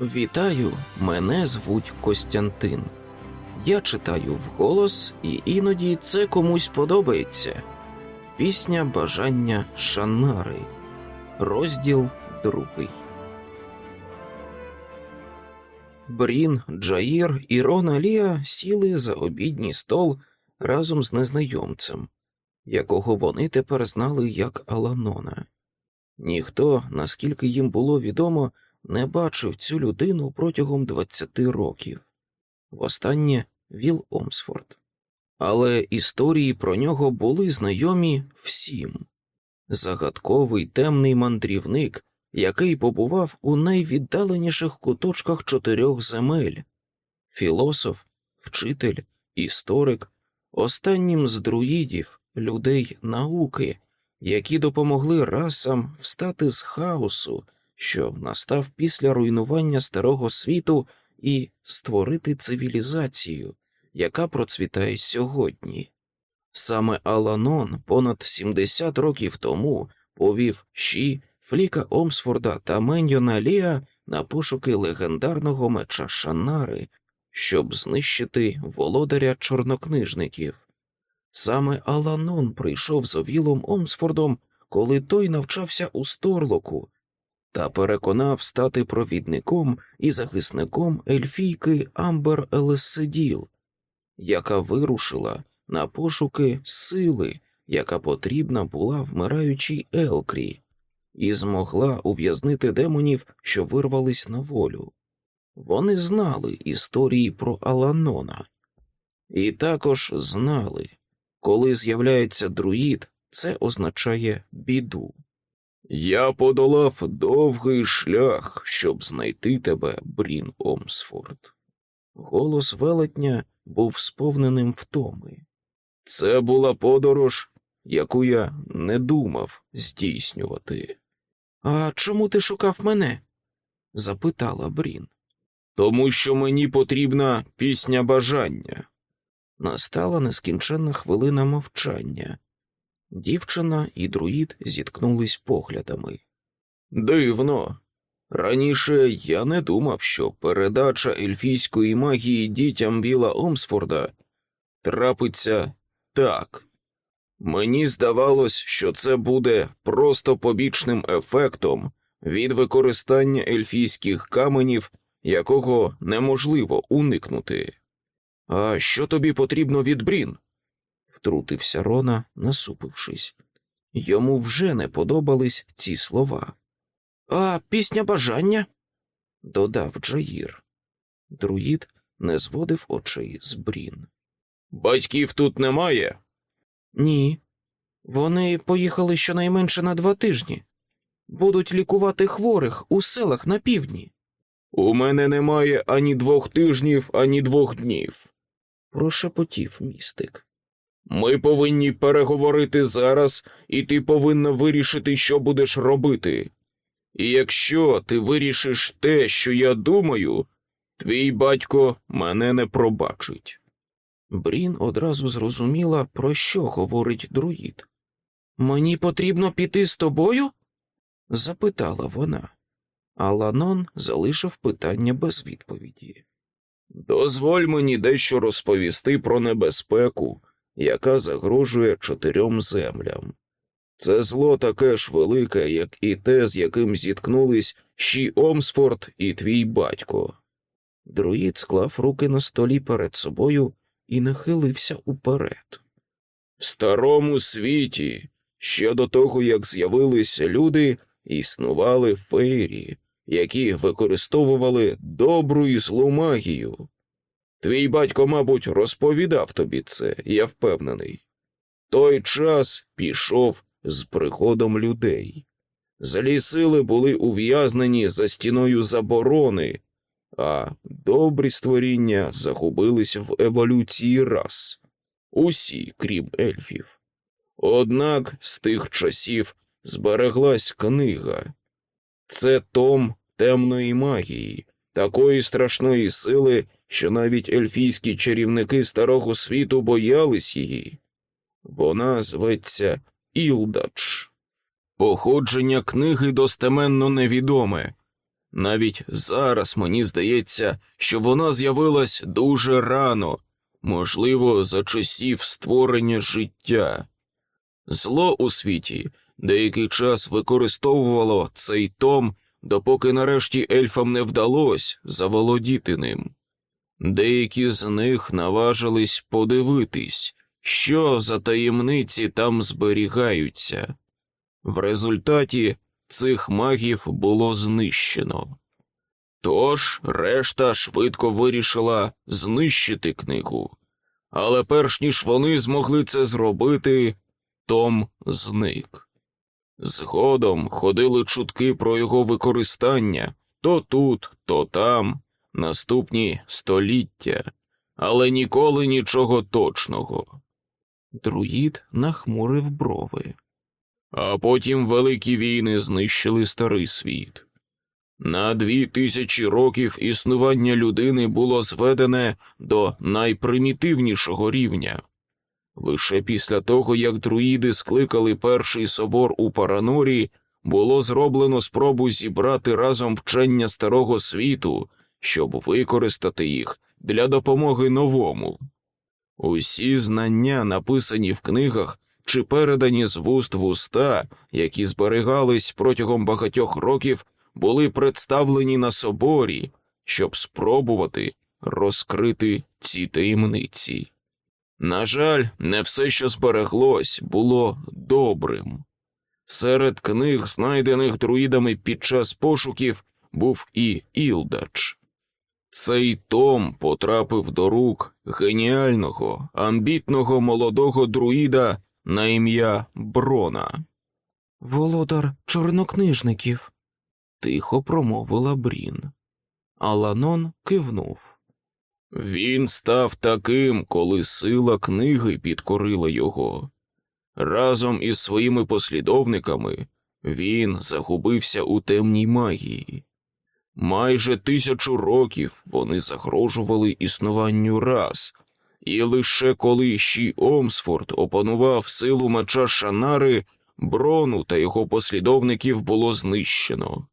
Вітаю, мене звуть Костянтин. Я читаю вголос, і іноді це комусь подобається. Пісня Бажання Шанари. Розділ другий. Брін, Джаїр і Рона Ліа сіли за обідній стол разом з незнайомцем, якого вони тепер знали як Аланона. Ніхто, наскільки їм було відомо, не бачив цю людину протягом 20 років. Востаннє Віл Омсфорд. Але історії про нього були знайомі всім. Загадковий темний мандрівник, який побував у найвіддаленіших куточках чотирьох земель, філософ, вчитель, історик, останнім з друїдів, людей науки, які допомогли расам встати з хаосу, що настав після руйнування старого світу, і створити цивілізацію, яка процвітає сьогодні. Саме Аланон понад 70 років тому повів Ші, Фліка Омсфорда та Меньйона Ліа на пошуки легендарного меча Шанари, щоб знищити володаря чорнокнижників. Саме Аланон прийшов з Овілом Омсфордом, коли той навчався у Сторлоку, та переконав стати провідником і захисником ельфійки Амбер Елеседіл, яка вирушила на пошуки сили, яка потрібна була вмираючій Елкрі, і змогла ув'язнити демонів, що вирвались на волю. Вони знали історії про Аланона, і також знали, коли з'являється друїд, це означає біду. Я подолав довгий шлях, щоб знайти тебе, Брін Омсфорд. Голос велетня був сповненим втоми. Це була подорож, яку я не думав здійснювати. А чому ти шукав мене? запитала Брін. Тому що мені потрібна пісня бажання. Настала нескінченна хвилина мовчання. Дівчина і друїд зіткнулись поглядами. Дивно. Раніше я не думав, що передача ельфійської магії дітям Віла Омсфорда трапиться так. Мені здавалось, що це буде просто побічним ефектом від використання ельфійських каменів, якого неможливо уникнути. А що тобі потрібно від Брін? Втрутився Рона, насупившись. Йому вже не подобались ці слова. А пісня бажання? додав Джаїр. Друїд не зводив очей з Брін. Батьків тут немає? Ні. Вони поїхали щонайменше на два тижні. Будуть лікувати хворих у селах на півдні. У мене немає ані двох тижнів, ані двох днів, прошепотів містик. Ми повинні переговорити зараз, і ти повинна вирішити, що будеш робити. І якщо ти вирішиш те, що я думаю, твій батько мене не пробачить. Брін одразу зрозуміла, про що говорить друїд. Мені потрібно піти з тобою? запитала вона, а Ланон залишив питання без відповіді. Дозволь мені дещо розповісти про небезпеку, яка загрожує чотирьом землям. Це зло таке ж велике, як і те, з яким зіткнулись Ші Омсфорд і твій батько. Друїд склав руки на столі перед собою і нахилився уперед. В старому світі, ще до того, як з'явилися люди, існували фейрі, які використовували добру і злу магію. Твій батько, мабуть, розповідав тобі це, я впевнений. Той час пішов з приходом людей. Злі сили були ув'язнені за стіною заборони, а добрі створіння загубились в еволюції рас, усі, крім ельфів. Однак з тих часів збереглась книга. Це том темної магії, такої страшної сили, що навіть ельфійські чарівники старого світу боялись її. Вона зветься Ілдач. Походження книги достеменно невідоме. Навіть зараз мені здається, що вона з'явилась дуже рано, можливо, за часів створення життя. Зло у світі деякий час використовувало цей том, допоки нарешті ельфам не вдалося заволодіти ним. Деякі з них наважились подивитись, що за таємниці там зберігаються. В результаті цих магів було знищено. Тож решта швидко вирішила знищити книгу, але перш ніж вони змогли це зробити, Том зник. Згодом ходили чутки про його використання то тут, то там, наступні століття, але ніколи нічого точного. Друїд нахмурив брови. А потім великі війни знищили старий світ. На дві тисячі років існування людини було зведене до найпримітивнішого рівня. Лише після того, як друїди скликали перший собор у Паранорі, було зроблено спробу зібрати разом вчення старого світу, щоб використати їх для допомоги новому. Усі знання, написані в книгах чи передані з вуст в уста, які зберігались протягом багатьох років, були представлені на соборі, щоб спробувати розкрити ці таємниці. На жаль, не все, що збереглось, було добрим. Серед книг, знайдених друїдами під час пошуків, був і Ілдач. Цей Том потрапив до рук геніального, амбітного молодого друїда на ім'я Брона. Володар чорнокнижників, тихо промовила Брін. Аланон кивнув. Він став таким, коли сила книги підкорила його. Разом із своїми послідовниками він загубився у темній магії. Майже тисячу років вони загрожували існуванню рас, і лише коли Ші Омсфорд опанував силу меча Шанари, брону та його послідовників було знищено.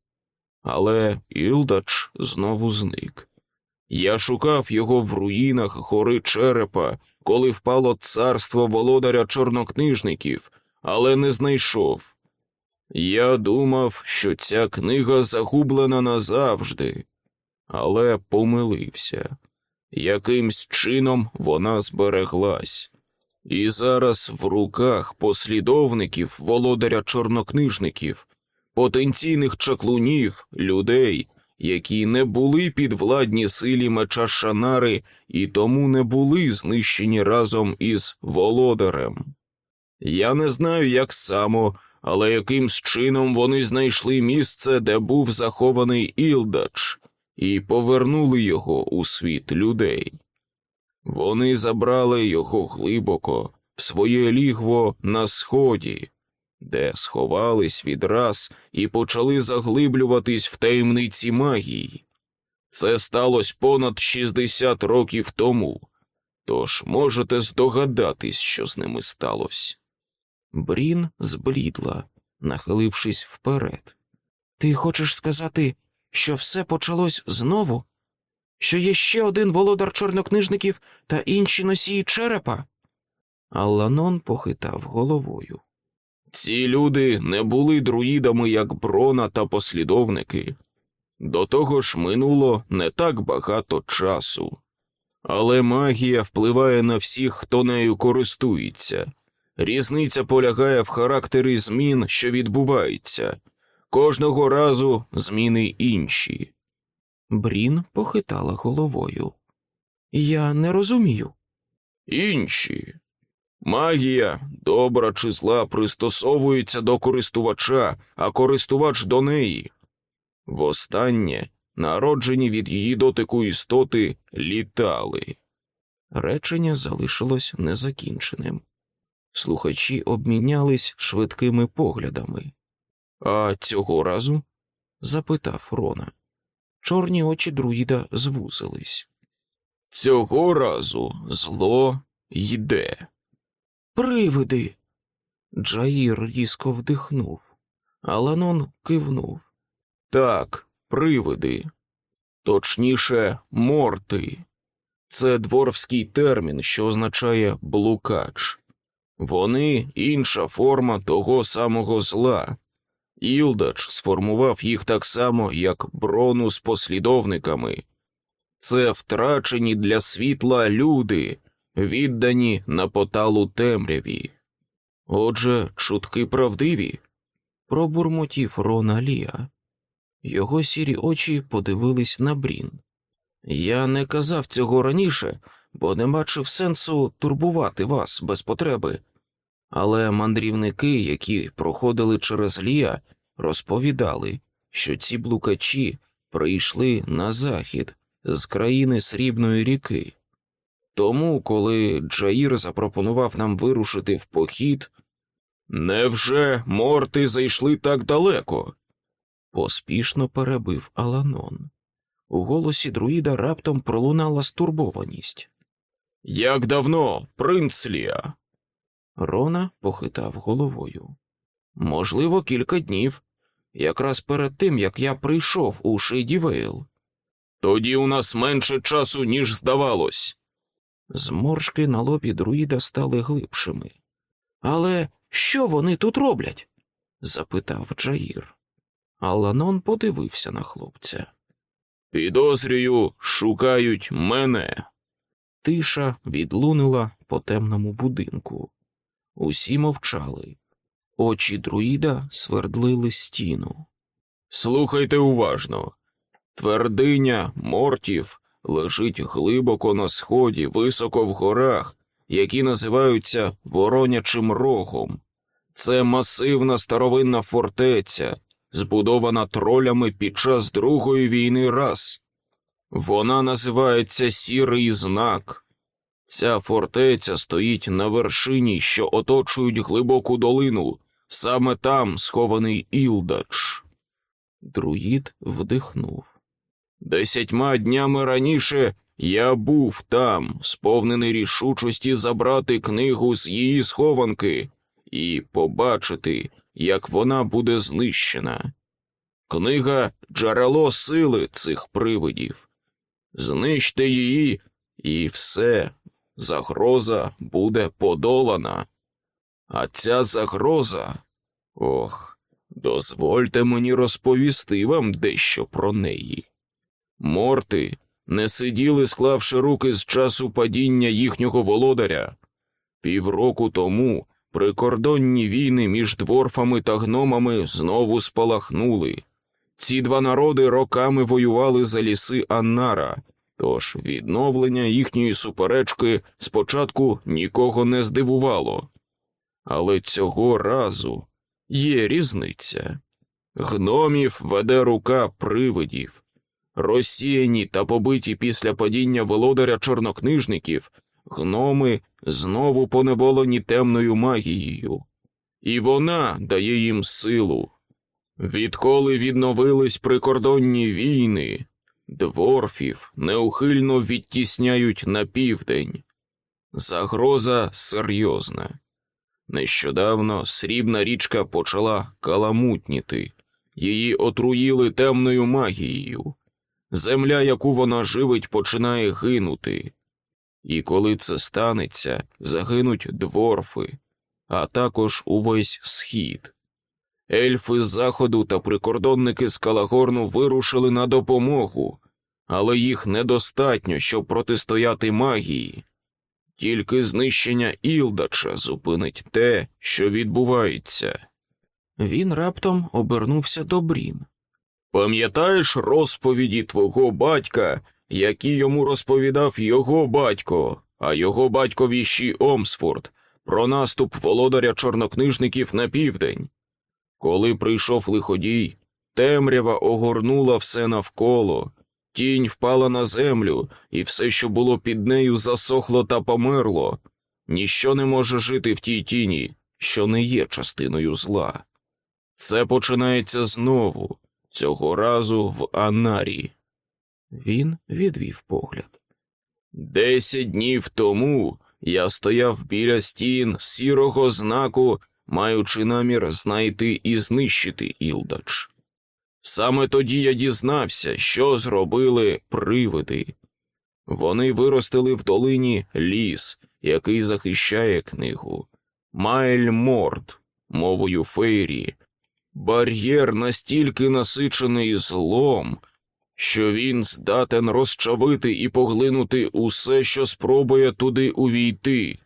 Але Ілдач знову зник. Я шукав його в руїнах гори черепа, коли впало царство володаря чорнокнижників, але не знайшов. Я думав, що ця книга загублена назавжди, але помилився. Якимсь чином вона збереглась, і зараз в руках послідовників володаря чорнокнижників, потенційних чаклунів, людей, які не були підвладні силі меча Шанари і тому не були знищені разом із володарем. Я не знаю, як само, але якимсь чином вони знайшли місце, де був захований Ілдач, і повернули його у світ людей. Вони забрали його глибоко в своє лігво на сході, де сховались відраз і почали заглиблюватись в таємниці магії. Це сталося понад 60 років тому, тож можете здогадатись, що з ними сталося. Брін зблідла, нахилившись вперед. Ти хочеш сказати, що все почалось знову? Що є ще один володар чорнокнижників та інші носії черепа? Алланон похитав головою. Ці люди не були друїдами, як брона та послідовники. До того ж минуло не так багато часу. Але магія впливає на всіх, хто нею користується. Різниця полягає в характері змін, що відбуваються. Кожного разу зміни інші. Брін похитала головою. Я не розумію. Інші. Магія, добра чи зла, пристосовується до користувача, а користувач до неї. Востаннє народжені від її дотику істоти літали. Речення залишилось незакінченим. Слухачі обмінялись швидкими поглядами. А цього разу? запитав Рона. Чорні очі друїда звузились. Цього разу зло йде. Привиди. Джаїр різко вдихнув. Аланон кивнув. Так, привиди, точніше, морти. Це дворфський термін, що означає блукач. Вони інша форма того самого зла. Ілдач сформував їх так само, як брону з послідовниками. Це втрачені для світла люди, віддані на поталу темряві. Отже, чутки правдиві, пробурмотів Рона Лія. Його сірі очі подивились на Брін. Я не казав цього раніше, бо не бачив сенсу турбувати вас без потреби. Але мандрівники, які проходили через Лія, розповідали, що ці блукачі прийшли на захід з країни Срібної ріки. Тому, коли Джаїр запропонував нам вирушити в похід, невже морти зайшли так далеко? поспішно перебив Аланон. У голосі друїда раптом пролунала стурбованість. Як давно, принц Лія? Рона похитав головою. Можливо, кілька днів, якраз перед тим, як я прийшов у Шейдівейл. Тоді у нас менше часу, ніж здавалось. Зморшки на лобі друїда стали глибшими. Але що вони тут роблять? запитав Джаїр. Аланон подивився на хлопця. Підозрюю, шукають мене. Тиша відлунила по темному будинку. Усі мовчали. Очі друїда свердлили стіну. Слухайте уважно. Твердиня мортів лежить глибоко на сході, високо в горах, які називаються Воронячим Рогом. Це масивна старовинна фортеця, збудована тролями під час Другої війни раз. Вона називається Сірий знак. Ця фортеця стоїть на вершині, що оточують глибоку долину, саме там схований Ілдач. Друїд вдихнув. Десятьма днями раніше я був там, сповнений рішучості забрати книгу з її схованки і побачити, як вона буде знищена. Книга джерело сили цих привидів. Знищте її, і все, загроза буде подолана. А ця загроза. Ох, дозвольте мені розповісти вам дещо про неї. Морти не сиділи, склавши руки з часу падіння їхнього володаря. Півроку тому прикордонні війни між дворфами та гномами знову спалахнули. Ці два народи роками воювали за ліси Аннара, тож відновлення їхньої суперечки спочатку нікого не здивувало. Але цього разу є різниця. Гномів веде рука привидів, розсіяні та побиті після падіння володаря чорнокнижників, гноми знову поневолені темною магією, і вона дає їм силу. Відколи відновились прикордонні війни, дворфів неухильно відтісняють на південь. Загроза серйозна. Нещодавно срібна річка почала каламутніти, її отруїли темною магією. Земля, яку вона живить, починає гинути. І коли це станеться, загинуть дворфи, а також увесь схід. Ельфи з заходу та прикордонники з Калагорну вирушили на допомогу, але їх недостатньо, щоб протистояти магії. Тільки знищення Ілдача зупинить те, що відбувається. Він раптом обернувся до Брін. Пам'ятаєш розповіді твого батька, які йому розповідав його батько, а його батькові Ші Омсфорд, про наступ володаря чорнокнижників на південь? Коли прийшов лиходій, темрява огорнула все навколо, тінь впала на землю, і все, що було під нею, засохло та померло. Ніщо не може жити в тій тіні, що не є частиною зла. Це починається знову, цього разу в Анарі. Він відвів погляд. Десять днів тому я стояв біля стін сірого знаку, маючи намір знайти і знищити Ілдач. Саме тоді я дізнався, що зробили привиди. Вони виростили в долині ліс, який захищає книгу, Майль Морд, мовою фейрі, бар'єр настільки насичений злом, що він здатен розчавити і поглинути усе, що спробує туди увійти.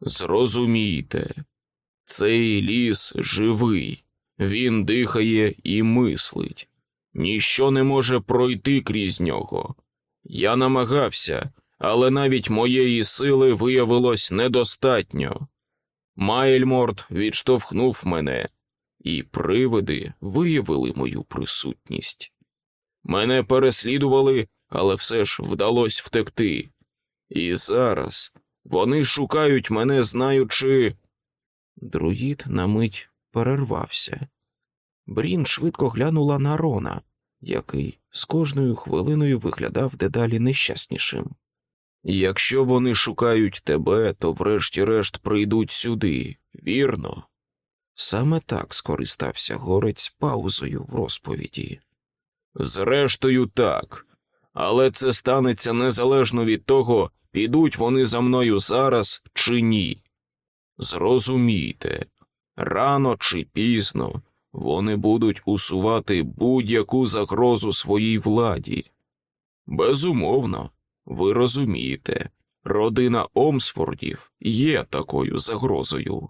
Зрозумійте, цей ліс живий, він дихає і мислить, ніщо не може пройти крізь нього. Я намагався, але навіть моєї сили виявилось недостатньо. Майльморд відштовхнув мене, і привиди виявили мою присутність. Мене переслідували, але все ж вдалося втекти. І зараз вони шукають мене, знаючи. Друїд на мить перервався. Брін швидко глянула на Рона, який з кожною хвилиною виглядав дедалі нещаснішим. Якщо вони шукають тебе, то врешті-решт прийдуть сюди, вірно? Саме так скористався горець паузою в розповіді. Зрештою, так, але це станеться незалежно від того, підуть вони за мною зараз чи ні. Зрозумійте, рано чи пізно вони будуть усувати будь-яку загрозу своїй владі. Безумовно, ви розумієте, родина Омсфордів є такою загрозою.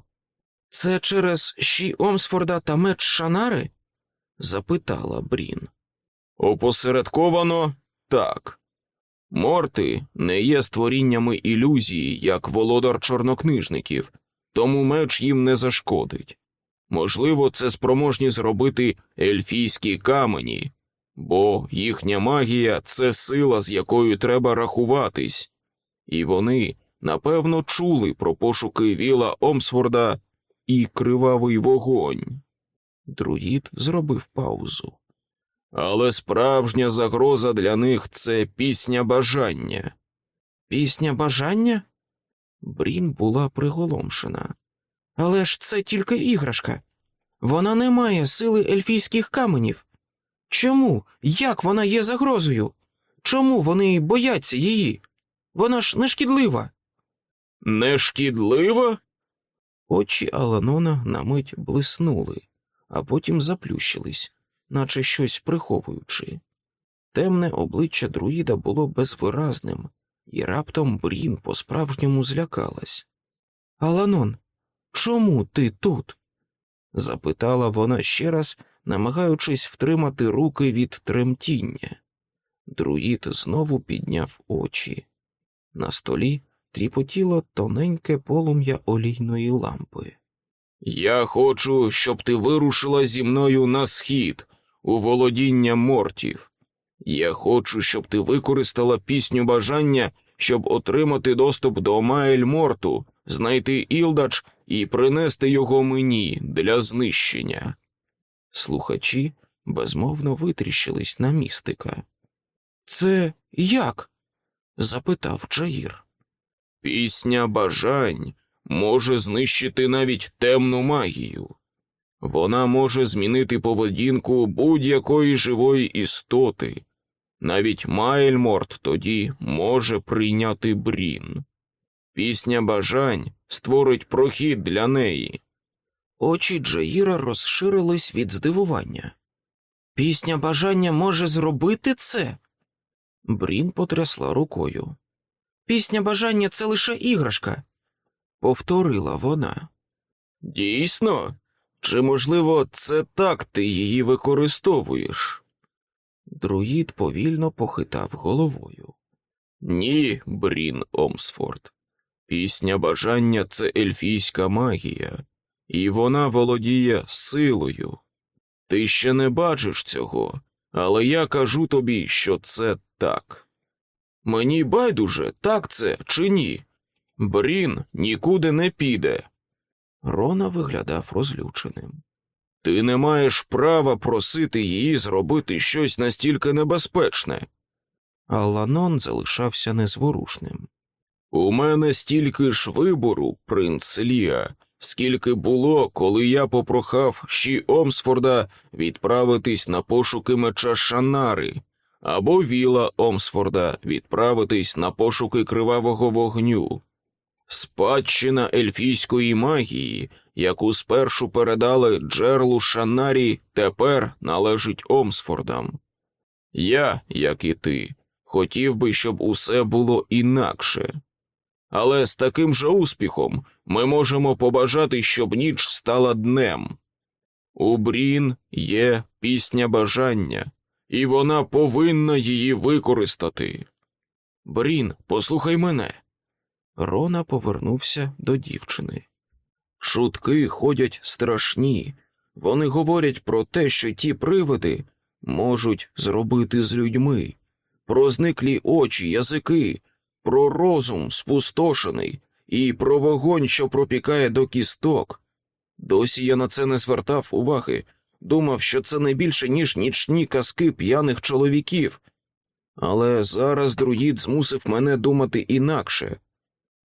Це через щі Омсфорда та меч Шанари? запитала Брін. Опосередковано так. Морти не є створіннями ілюзії, як володар чорнокнижників, тому меч їм не зашкодить. Можливо, це спроможні зробити ельфійські камені, бо їхня магія це сила, з якою треба рахуватись, і вони напевно чули про пошуки віла Омсфорда і кривавий вогонь. Друїд зробив паузу. Але справжня загроза для них це пісня бажання. Пісня бажання? Брін була приголомшена. Але ж це тільки іграшка. Вона не має сили ельфійських каменів. Чому? Як вона є загрозою? Чому вони бояться її? Вона ж не шкідлива. Очі Аланона на мить блиснули, а потім заплющились, наче щось приховуючи. Темне обличчя друїда було безвиразним, і раптом Брін по-справжньому злякалась. Аланон, чому ти тут? запитала вона ще раз, намагаючись втримати руки від тремтіння. Друїд знову підняв очі. На столі тріпотіло тоненьке полум'я олійної лампи. Я хочу, щоб ти вирушила зі мною на схід, у володіння мортів. Я хочу, щоб ти використала пісню бажання, щоб отримати доступ до Маель Морту, знайти Ілдач і принести його мені для знищення. Слухачі безмовно витріщились на містика. Це як? запитав Джаїр. Пісня бажань може знищити навіть темну магію. Вона може змінити поведінку будь-якої живої істоти. Навіть Майльморт тоді може прийняти брін. Пісня бажань створить прохід для неї. Очі Джаїра розширились від здивування. Пісня бажання може зробити це? Брін потрясла рукою. Пісня бажання це лише іграшка, повторила вона. Дійсно? Чи, можливо, це так ти її використовуєш? Друїд повільно похитав головою. Ні, Брін Омсфорд. Пісня бажання це ельфійська магія, і вона володіє силою. Ти ще не бачиш цього, але я кажу тобі, що це так. Мені байдуже, так це чи ні. Брін нікуди не піде. Рона виглядав розлюченим. Ти не маєш права просити її зробити щось настільки небезпечне. Аланон залишався незворушним. У мене стільки ж вибору, принц Ліа, скільки було, коли я попрохав Ші Омсфорда відправитись на пошуки меча Шанари, або Віла Омсфорда відправитись на пошуки кривавого вогню. Спадщина ельфійської магії, яку спершу передали Джерлу Шанарі, тепер належить Омсфордам. Я, як і ти, хотів би, щоб усе було інакше. Але з таким же успіхом ми можемо побажати, щоб ніч стала днем. У Брін є пісня бажання, і вона повинна її використати. Брін, послухай мене. Рона повернувся до дівчини. Шутки ходять страшні, вони говорять про те, що ті привиди можуть зробити з людьми, про зниклі очі, язики, про розум спустошений і про вогонь, що пропікає до кісток. Досі я на це не звертав уваги, думав, що це не більше, ніж нічні казки п'яних чоловіків. Але зараз друїд змусив мене думати інакше.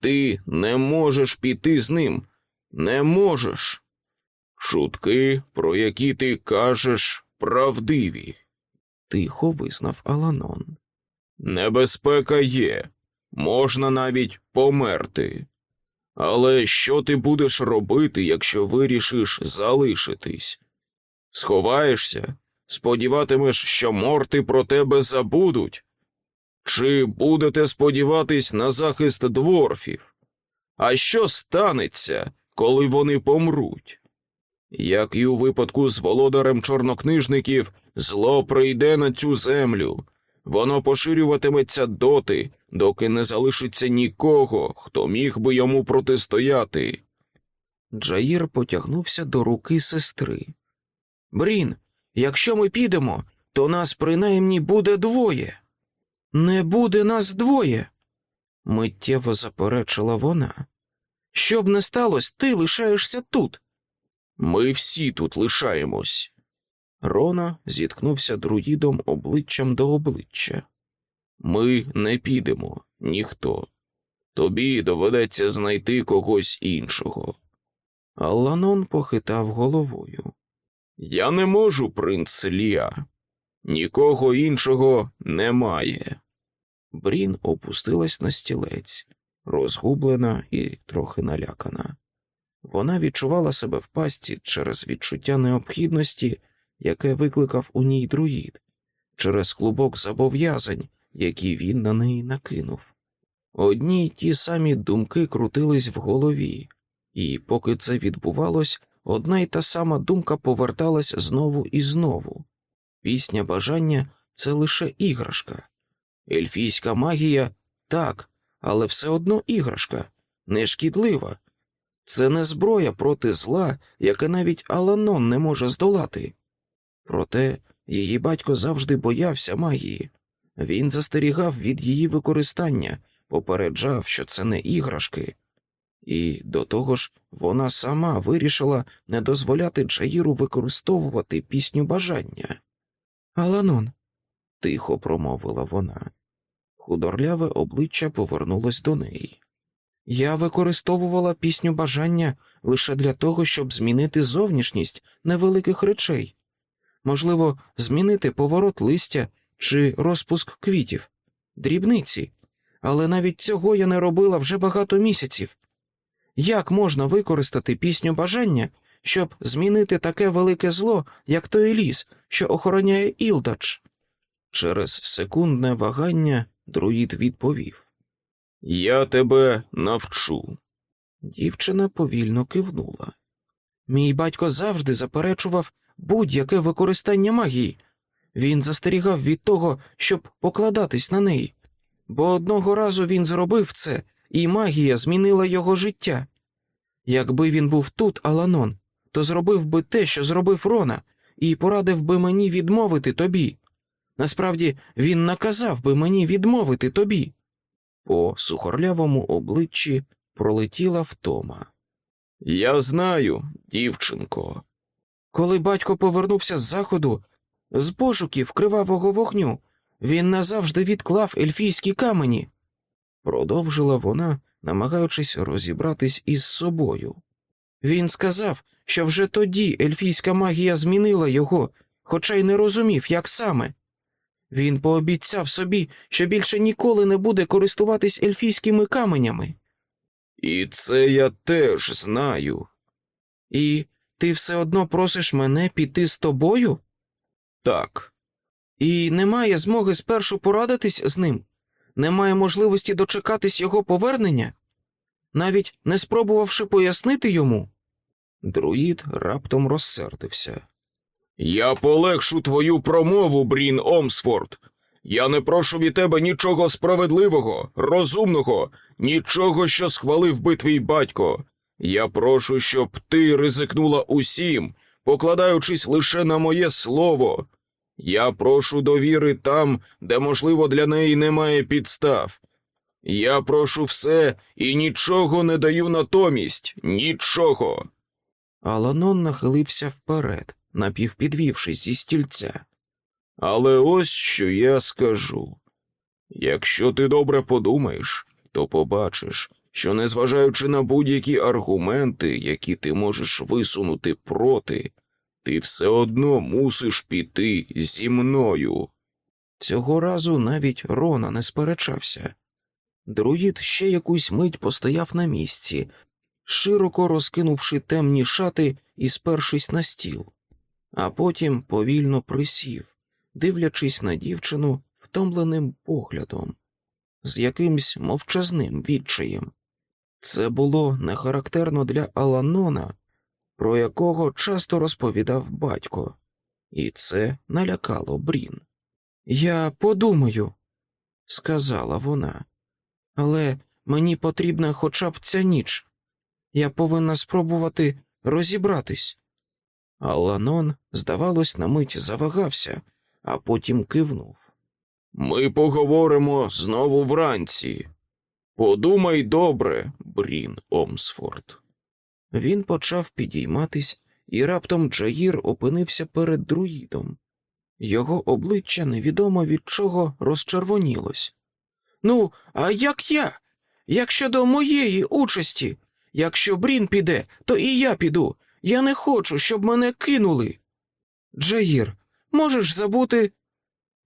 Ти не можеш піти з ним, не можеш. Шутки, про які ти кажеш, правдиві, тихо визнав Аланон. Небезпека є, можна навіть померти. Але що ти будеш робити, якщо вирішиш залишитись? Сховаєшся, сподіватимеш, що морти про тебе забудуть? Чи будете сподіватись на захист дворфів? А що станеться, коли вони помруть? Як і у випадку з володарем чорнокнижників, зло прийде на цю землю, воно поширюватиметься доти, доки не залишиться нікого, хто міг би йому протистояти. Джаїр потягнувся до руки сестри. Брін, якщо ми підемо, то нас принаймні буде двоє. Не буде нас двоє, миттєво заперечила вона. Щоб не сталося, ти лишаєшся тут. Ми всі тут лишаємось. Рона зіткнувся друїдом обличчям до обличчя. Ми не підемо, ніхто. Тобі доведеться знайти когось іншого. Алланон похитав головою. Я не можу, принц Ліа. Нікого іншого немає. Брін опустилась на стілець, розгублена і трохи налякана. Вона відчувала себе в пастці через відчуття необхідності, яке викликав у ній друїд, через клубок зобов'язань, які він на неї накинув. Одні й ті самі думки крутились в голові, і поки це відбувалось, одна й та сама думка поверталась знову і знову. Пісня бажання це лише іграшка. Ельфійська магія так, але все одно іграшка, нешкідлива. Це не зброя проти зла, яке навіть Аланон не може здолати. Проте її батько завжди боявся магії. Він застерігав від її використання, попереджав, що це не іграшки, і до того ж вона сама вирішила не дозволяти Джаїру використовувати пісню бажання. Аланон, тихо промовила вона. Худорляве обличчя повернулось до неї. Я використовувала пісню бажання лише для того, щоб змінити зовнішність невеликих речей, можливо, змінити поворот листя чи розпуск квітів, дрібниці, але навіть цього я не робила вже багато місяців. Як можна використати пісню бажання, щоб змінити таке велике зло, як той ліс, що охороняє Ілдач? Через секундне вагання друїд відповів Я тебе навчу. Дівчина повільно кивнула. Мій батько завжди заперечував будь-яке використання магії. Він застерігав від того, щоб покладатись на неї, бо одного разу він зробив це, і магія змінила його життя. Якби він був тут, Аланон, то зробив би те, що зробив Рона, і порадив би мені відмовити тобі. Насправді він наказав би мені відмовити тобі. По сухорлявому обличчі пролетіла втома. Я знаю, дівчинко. Коли батько повернувся з заходу, з пошуків кривавого вогню, він назавжди відклав ельфійські камені, продовжила вона, намагаючись розібратись із собою. Він сказав, що вже тоді ельфійська магія змінила його, хоча й не розумів, як саме. Він пообіцяв собі, що більше ніколи не буде користуватись ельфійськими каменями. І це я теж знаю. І ти все одно просиш мене піти з тобою? Так. І немає змоги спершу порадитись з ним, немає можливості дочекатись його повернення, навіть не спробувавши пояснити йому. Друїд раптом розсердився. Я полегшу твою промову, Брін Омсфорд. Я не прошу від тебе нічого справедливого, розумного, нічого, що схвалив би твій батько. Я прошу, щоб ти ризикнула усім, покладаючись лише на моє слово. Я прошу довіри там, де, можливо, для неї немає підстав. Я прошу все і нічого не даю натомість, нічого. Аланон нахилився вперед, напівпідвівшись зі стільця. Але ось що я скажу. Якщо ти добре подумаєш, то побачиш, що, незважаючи на будь-які аргументи, які ти можеш висунути проти, ти все одно мусиш піти зі мною. Цього разу навіть Рона не сперечався. Друїд ще якусь мить постояв на місці, широко розкинувши темні шати і спершись на стіл, а потім повільно присів, дивлячись на дівчину втомленим поглядом, з якимсь мовчазним відчаєм. Це було не характерно для Аланона, про якого часто розповідав батько, і це налякало Брін. Я подумаю, сказала вона, але мені потрібна хоча б ця ніч. Я повинна спробувати розібратись. Аланон, здавалось, на мить завагався, а потім кивнув. Ми поговоримо знову вранці. Подумай добре, Брін Омсфорд. Він почав підійматись, і раптом Джаїр опинився перед друїдом. Його обличчя невідомо від чого розчервонілось. Ну, а як я? Як щодо моєї участі? Якщо Брін піде, то і я піду. Я не хочу, щоб мене кинули. Джаїр, можеш забути.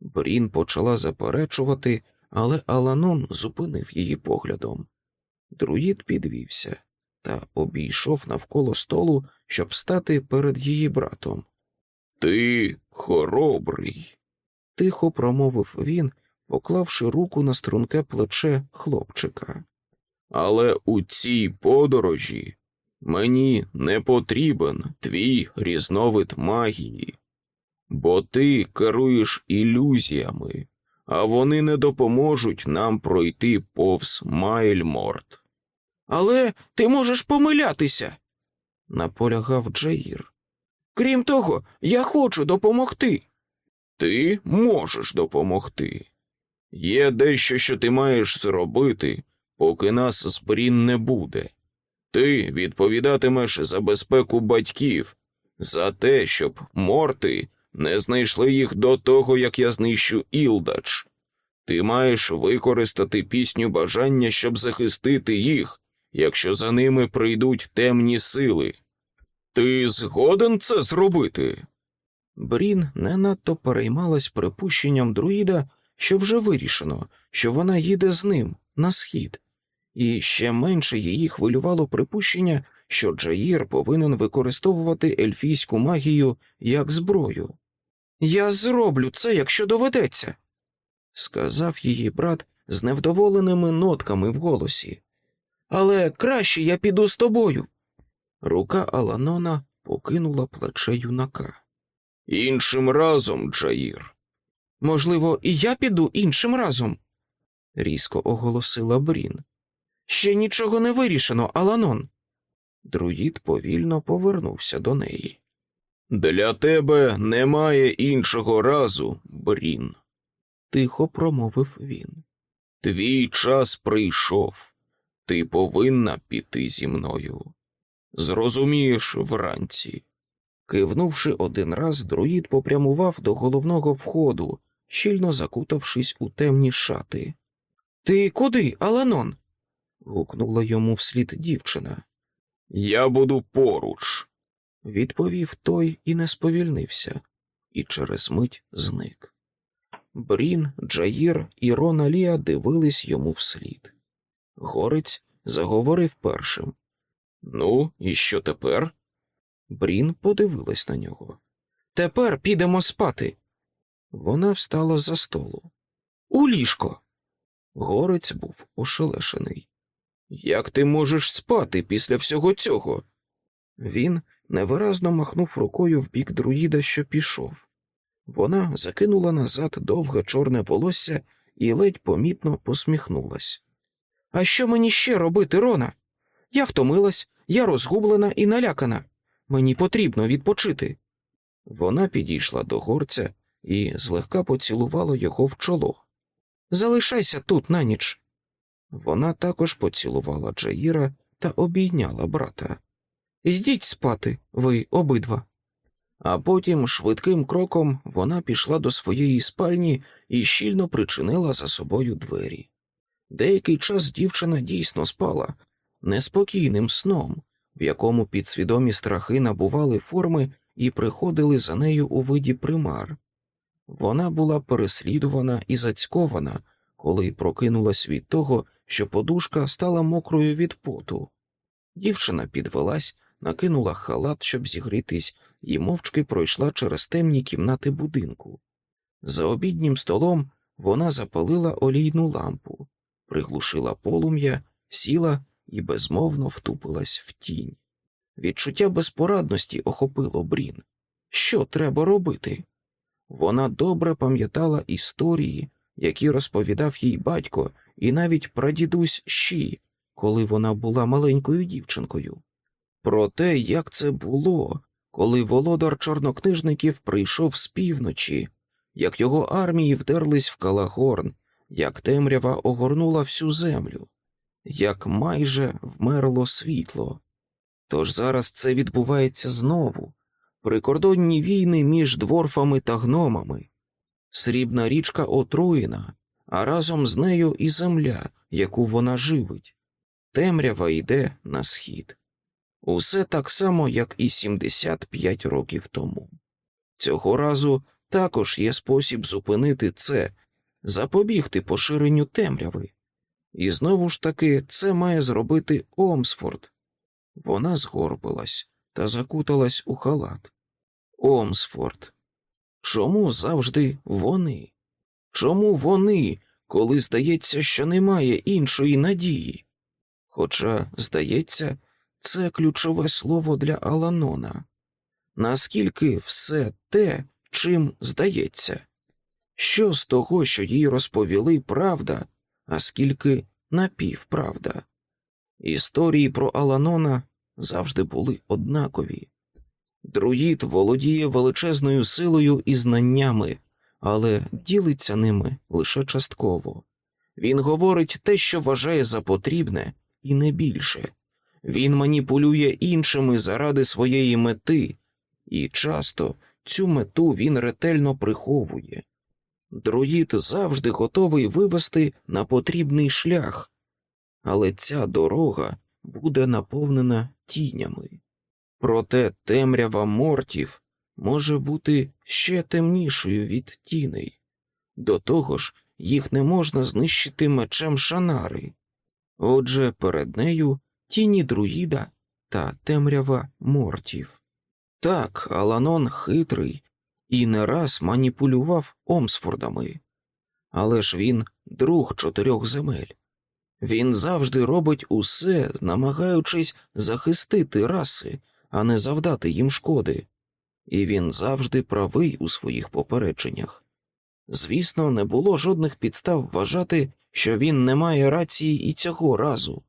Брін почала заперечувати, але Аланон зупинив її поглядом. Друїд підвівся та обійшов навколо столу, щоб стати перед її братом. Ти хоробрий, тихо промовив він, поклавши руку на струнке плече хлопчика. Але у цій подорожі мені не потрібен твій різновид магії, бо ти керуєш ілюзіями, а вони не допоможуть нам пройти повз Майльморт. Але ти можеш помилятися, наполягав Джаїр. Крім того, я хочу допомогти. Ти можеш допомогти. Є дещо, що ти маєш зробити, поки нас з Брін не буде. Ти відповідатимеш за безпеку батьків, за те, щоб морти не знайшли їх до того, як я знищу Ілдач. Ти маєш використати пісню бажання, щоб захистити їх, якщо за ними прийдуть темні сили. Ти згоден це зробити? Брін не надто переймалась припущенням друїда, що вже вирішено, що вона їде з ним на схід, і ще менше її хвилювало припущення, що Джаїр повинен використовувати ельфійську магію як зброю. Я зроблю це, якщо доведеться, сказав її брат з невдоволеними нотками в голосі. Але краще я піду з тобою. Рука Аланона покинула плече юнака. Іншим разом, Джаїр. Можливо, і я піду іншим разом, різко оголосила Брін. Ще нічого не вирішено, Аланон. Друїд повільно повернувся до неї. Для тебе немає іншого разу, Брін, тихо промовив він. Твій час прийшов. Ти повинна піти зі мною. Зрозумієш вранці. Кивнувши один раз, друїд попрямував до головного входу, щільно закутавшись у темні шати. Ти куди, Аланон? гукнула йому вслід дівчина. Я буду поруч, відповів той і не сповільнився, і через мить зник. Брін, Джаїр і Рона Лія дивились йому вслід. Горець заговорив першим. Ну, і що тепер? Брін подивилась на нього. Тепер підемо спати. Вона встала за столу. У ліжко. Горець був ошелешений. Як ти можеш спати після всього цього? Він невиразно махнув рукою в бік друїда, що пішов. Вона закинула назад довге чорне волосся і ледь помітно посміхнулась. А що мені ще робити, Рона? Я втомилась, я розгублена і налякана. Мені потрібно відпочити. Вона підійшла до горця і злегка поцілувала його в чоло. Залишайся тут на ніч. Вона також поцілувала Джаїра та обійняла брата. Йдіть спати, ви обидва. А потім швидким кроком вона пішла до своєї спальні і щільно причинила за собою двері. Деякий час дівчина дійсно спала неспокійним сном, в якому підсвідомі страхи набували форми і приходили за нею у виді примар. Вона була переслідувана і зацькована, коли прокинулась від того, що подушка стала мокрою від поту. Дівчина підвелась, накинула халат, щоб зігрітись, і мовчки пройшла через темні кімнати будинку. За обіднім столом вона запалила олійну лампу, приглушила полум'я, сіла і безмовно втупилась в тінь. Відчуття безпорадності охопило Брін. Що треба робити? Вона добре пам'ятала історії, які розповідав їй батько, і навіть прадідусь Щі, коли вона була маленькою дівчинкою. Про те, як це було, коли володар чорнокнижників прийшов з півночі, як його армії вдерлись в Калагорн, як темрява огорнула всю землю, як майже вмерло світло. Тож зараз це відбувається знову прикордонні війни між дворфами та гномами, срібна річка отруєна, а разом з нею і земля, яку вона живить. Темрява йде на схід. Усе так само, як і 75 років тому. Цього разу також є спосіб зупинити це, запобігти поширенню темряви. І знову ж таки це має зробити Омсфорд. Вона згорбилась та закуталась у халат. Омсфорд. Чому завжди вони? Чому вони, коли здається, що немає іншої надії? Хоча, здається, це ключове слово для Аланона. Наскільки все те, чим здається? Що з того, що їй розповіли правда, а скільки напівправда? Історії про Аланона завжди були однакові. Друїд володіє величезною силою і знаннями, але ділиться ними лише частково. Він говорить те, що вважає за потрібне, і не більше. Він маніпулює іншими заради своєї мети, і часто цю мету він ретельно приховує. Друїд завжди готовий вивести на потрібний шлях, але ця дорога буде наповнена тінями. Проте темрява мортів може бути ще темнішою від тіней. До того ж, їх не можна знищити мечем шанари. Отже, перед нею тіні друїда та темрява мортів. Так, Аланон хитрий і не раз маніпулював Омсфордами, але ж він друг чотирьох земель. Він завжди робить усе, намагаючись захистити раси, а не завдати їм шкоди, і він завжди правий у своїх попередженнях. Звісно, не було жодних підстав вважати, що він не має рації і цього разу,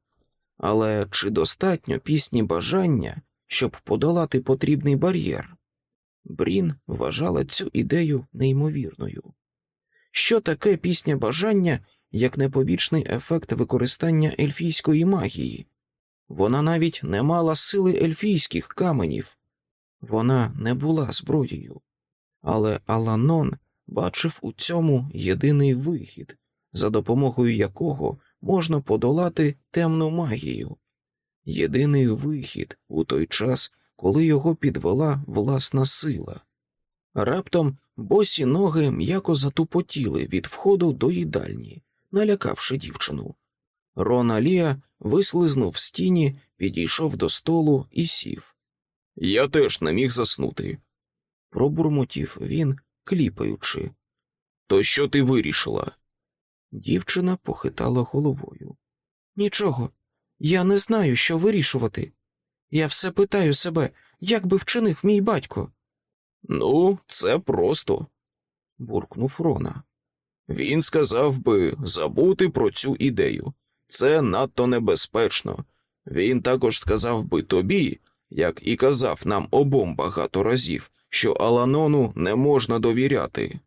але чи достатньо пісні бажання, щоб подолати потрібний бар'єр? Брін вважала цю ідею неймовірною. Що таке пісня бажання як непобічний ефект використання ельфійської магії? Вона навіть не мала сили ельфійських каменів, вона не була зброєю, але Аланон бачив у цьому єдиний вихід, за допомогою якого можна подолати темну магію. єдиний вихід у той час, коли його підвела власна сила. Раптом босі ноги м'яко затупотіли від входу до їдальні, налякавши дівчину. Рона Лія вислизнув з тіні, підійшов до столу і сів. Я теж не міг заснути, пробурмотів він, кліпаючи. То що ти вирішила? Дівчина похитала головою. Нічого, я не знаю, що вирішувати. Я все питаю себе, як би вчинив мій батько. Ну, це просто, буркнув Рона. Він сказав би забути про цю ідею. Це надто небезпечно. Він також сказав би тобі, як і казав нам обом багато разів, що Аланону не можна довіряти.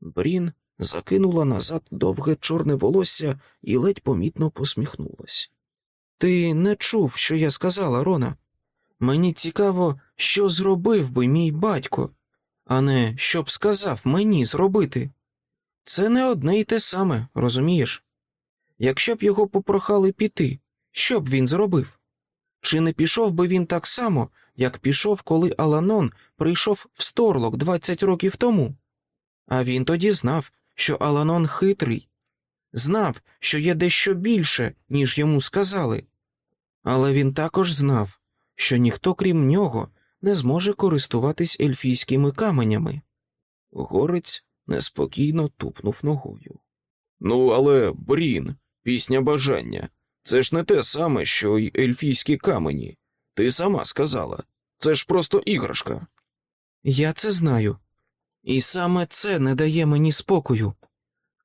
Брін закинула назад довге чорне волосся і ледь помітно посміхнулась. Ти не чув, що я сказала, Рона. Мені цікаво, що зробив би мій батько, а не що б сказав мені зробити. Це не одне й те саме, розумієш? Якщо б його попрохали піти, що б він зробив? Чи не пішов би він так само, як пішов, коли Аланон прийшов в Сторлок 20 років тому? А він тоді знав, що Аланон хитрий, знав, що є дещо більше, ніж йому сказали, але він також знав, що ніхто, крім нього, не зможе користуватись ельфійськими каменями. Горець неспокійно тупнув ногою. Ну, але, Брін, пісня бажання. Це ж не те саме, що й ельфійські камені. Ти сама сказала. Це ж просто іграшка. Я це знаю. І саме це не дає мені спокою.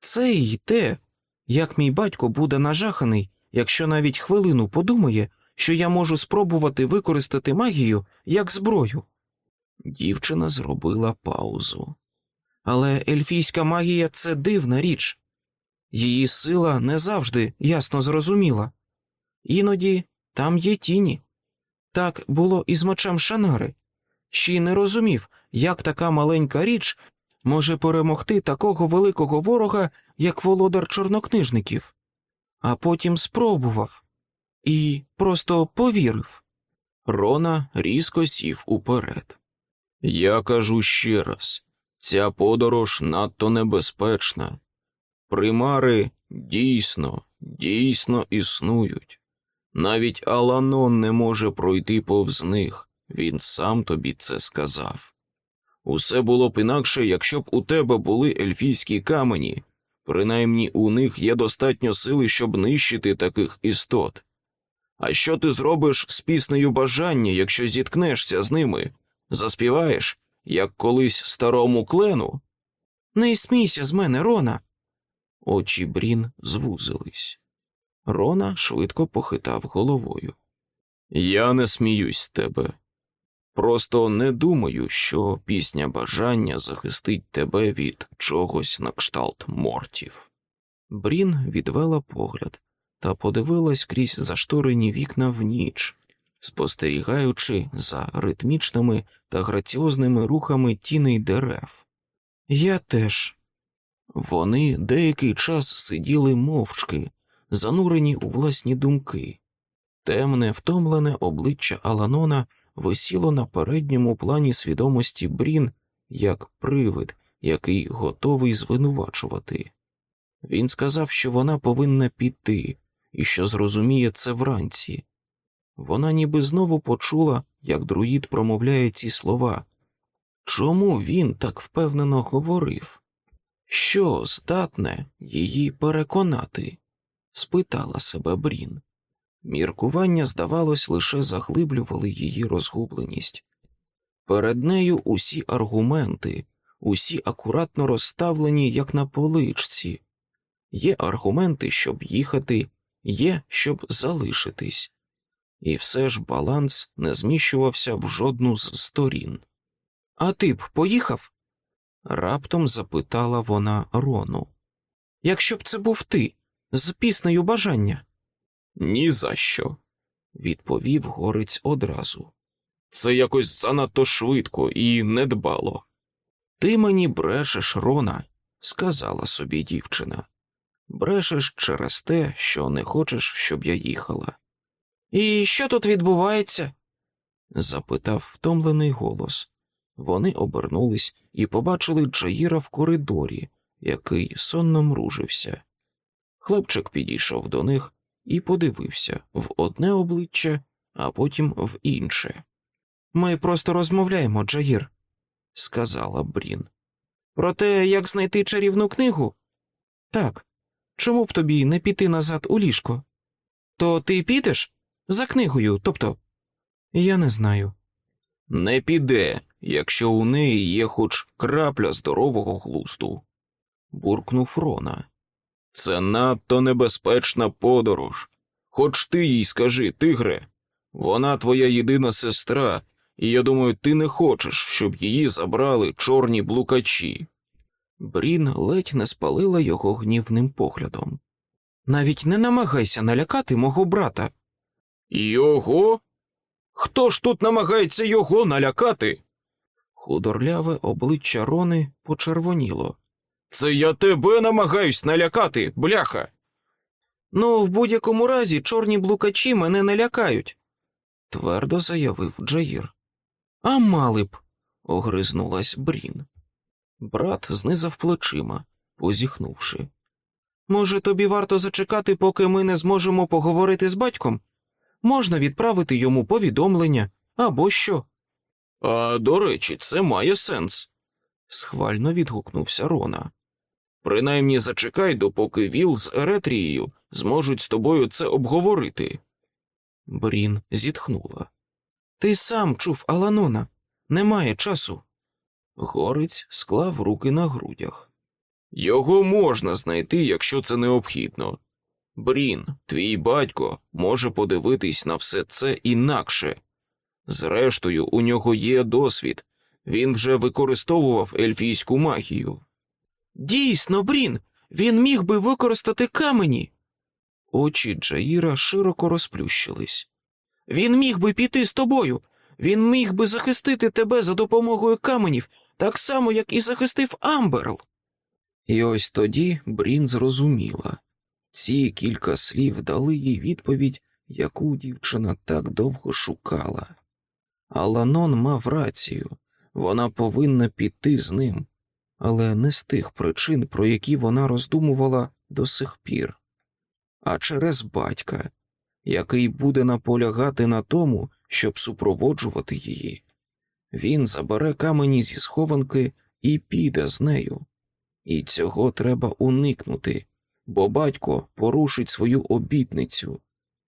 Це й те, як мій батько буде нажаханий, якщо навіть хвилину подумає, що я можу спробувати використати магію як зброю. Дівчина зробила паузу. Але ельфійська магія це дивна річ. Її сила не завжди ясно зрозуміла. Іноді там є тіні. Так було і з мечем Шанари. Ще й не розумів, як така маленька річ може перемогти такого великого ворога, як володар чорнокнижників, а потім спробував і просто повірив. Рона різко сів уперед. Я кажу ще раз ця подорож надто небезпечна. Примари дійсно, дійсно існують. Навіть Аланон не може пройти повз них, він сам тобі це сказав. Усе було б інакше, якщо б у тебе були ельфійські камені, принаймні у них є достатньо сили, щоб нищити таких істот. А що ти зробиш з піснею бажання, якщо зіткнешся з ними? Заспіваєш, як колись старому клену? Не смійся з мене, Рона. Очі Брін звузились. Рона швидко похитав головою. Я не сміюсь з тебе. Просто не думаю, що пісня бажання захистить тебе від чогось на кшталт мортів. Брін відвела погляд та подивилась крізь зашторені вікна в ніч, спостерігаючи за ритмічними та граціозними рухами тіней дерев. Я теж. Вони деякий час сиділи мовчки, занурені у власні думки. Темне, втомлене обличчя Аланона висіло на передньому плані свідомості Брін як привид, який готовий звинувачувати. Він сказав, що вона повинна піти і що зрозуміє це вранці. Вона ніби знову почула, як друїд промовляє ці слова. Чому він так впевнено говорив? Що здатне її переконати? спитала себе Брін. Міркування, здавалось, лише заглиблювали її розгубленість. Перед нею усі аргументи, усі акуратно розставлені, як на поличці. Є аргументи, щоб їхати, є, щоб залишитись, і все ж баланс не зміщувався в жодну з сторін. А ти б поїхав? раптом запитала вона Рону. Якщо б це був ти, з піснею бажання. «Ні за що», – відповів горець одразу. Це якось занадто швидко і недбало. Ти мені брешеш, Рона, сказала собі дівчина. Брешеш через те, що не хочеш, щоб я їхала. І що тут відбувається? запитав втомлений голос. Вони обернулись і побачили Джаїра в коридорі, який сонно мружився. Хлопчик підійшов до них і подивився в одне обличчя, а потім в інше. Ми просто розмовляємо, Джаїр, сказала Брін. Про те, як знайти чарівну книгу? Так. Чому б тобі не піти назад у ліжко? То ти підеш? За книгою, тобто. Я не знаю. Не піде, якщо у неї є хоч крапля здорового глузду, буркнув Рона. Це надто небезпечна подорож. Хоч ти їй скажи, тигре, вона твоя єдина сестра, і я думаю, ти не хочеш, щоб її забрали чорні блукачі. Брін ледь не спалила його гнівним поглядом. Навіть не намагайся налякати мого брата. Його? Хто ж тут намагається його налякати? Худорляве обличчя Рони почервоніло. Це я тебе намагаюсь налякати, бляха. Ну, в будь-якому разі, чорні блукачі мене не лякають, твердо заявив Джаїр. А мали б, огризнулась Брін. Брат знизав плечима, позіхнувши. Може, тобі варто зачекати, поки ми не зможемо поговорити з батьком? Можна відправити йому повідомлення або що. А до речі, це має сенс, схвально відгукнувся Рона. Принаймні зачекай, допоки Віл з Еретрією зможуть з тобою це обговорити. Брін зітхнула. Ти сам чув Аланона. Немає часу. Горець склав руки на грудях. Його можна знайти, якщо це необхідно. Брін, твій батько може подивитись на все це інакше. Зрештою, у нього є досвід, він вже використовував ельфійську магію. Дійсно, Брін, він міг би використати камені. Очі Джаїра широко розплющились. Він міг би піти з тобою, він міг би захистити тебе за допомогою каменів, так само, як і захистив Амберл. І ось тоді Брін зрозуміла ці кілька слів дали їй відповідь, яку дівчина так довго шукала. Аланон мав рацію вона повинна піти з ним, але не з тих причин, про які вона роздумувала до сих пір, а через батька, який буде наполягати на тому, щоб супроводжувати її. Він забере камені зі схованки і піде з нею. І цього треба уникнути, бо батько порушить свою обітницю,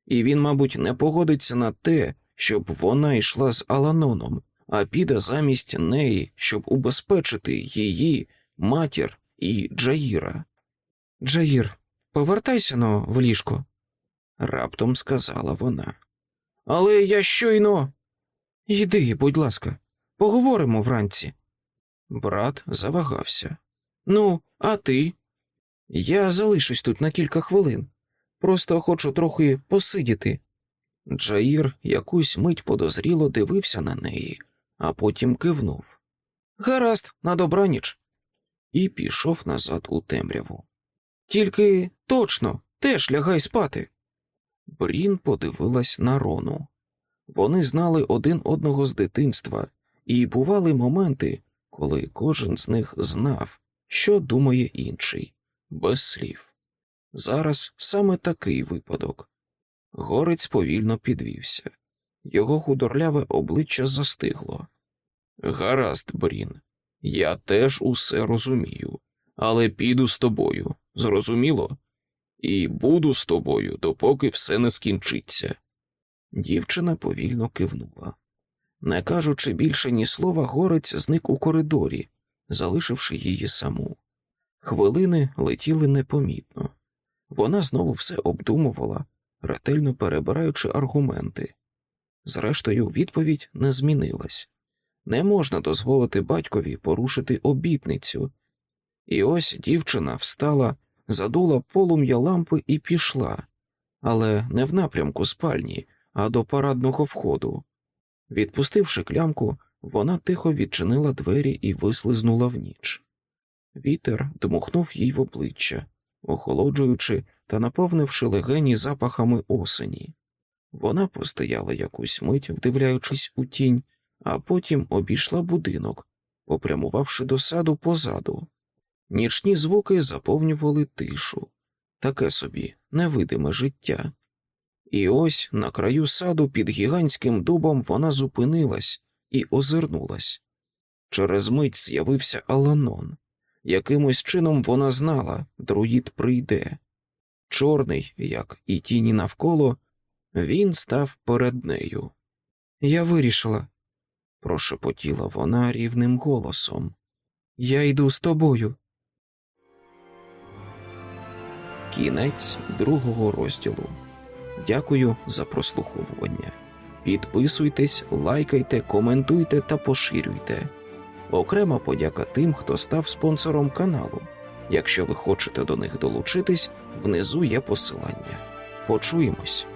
і він, мабуть, не погодиться на те, щоб вона йшла з Аланоном, а піде замість неї, щоб убезпечити її, матір і Джаїра. Джаїр, повертайся но в ліжко, раптом сказала вона. Але я щойно. Йди, будь ласка, поговоримо вранці. Брат завагався. Ну, а ти? Я залишусь тут на кілька хвилин. Просто хочу трохи посидіти. Джаїр якусь мить подозріло дивився на неї, а потім кивнув. Гаразд, на добраніч. І пішов назад у темряву. Тільки точно теж лягай спати. Брін подивилась на Рону. Вони знали один одного з дитинства, і бували моменти, коли кожен з них знав, що думає інший, без слів. Зараз саме такий випадок. Горець повільно підвівся, його худорляве обличчя застигло. Гаразд, Брін, я теж усе розумію, але піду з тобою, зрозуміло? І буду з тобою, допоки все не скінчиться. Дівчина повільно кивнула. Не кажучи більше ні слова, горець зник у коридорі, залишивши її саму. Хвилини летіли непомітно. Вона знову все обдумувала, ретельно перебираючи аргументи. Зрештою, відповідь не змінилась не можна дозволити батькові порушити обітницю. І ось дівчина встала, задула полум'я лампи і пішла, але не в напрямку спальні, а до парадного входу. Відпустивши клямку, вона тихо відчинила двері і вислизнула в ніч. Вітер дмухнув їй в обличчя, охолоджуючи та наповнивши легені запахами осені. Вона постояла якусь мить, вдивляючись у тінь, а потім обійшла будинок, попрямувавши до саду позаду. Нічні звуки заповнювали тишу, таке собі невидиме життя. І ось на краю саду під гігантським дубом вона зупинилась і озирнулась. Через мить з'явився Аланон. Якимось чином вона знала, друїд прийде. Чорний, як і тіні навколо, він став перед нею. Я вирішила, прошепотіла вона рівним голосом. Я йду з тобою. Кінець другого розділу. Дякую за прослуховування. Підписуйтесь, лайкайте, коментуйте та поширюйте. Окрема подяка тим, хто став спонсором каналу. Якщо ви хочете до них долучитись, внизу є посилання. Почуємось.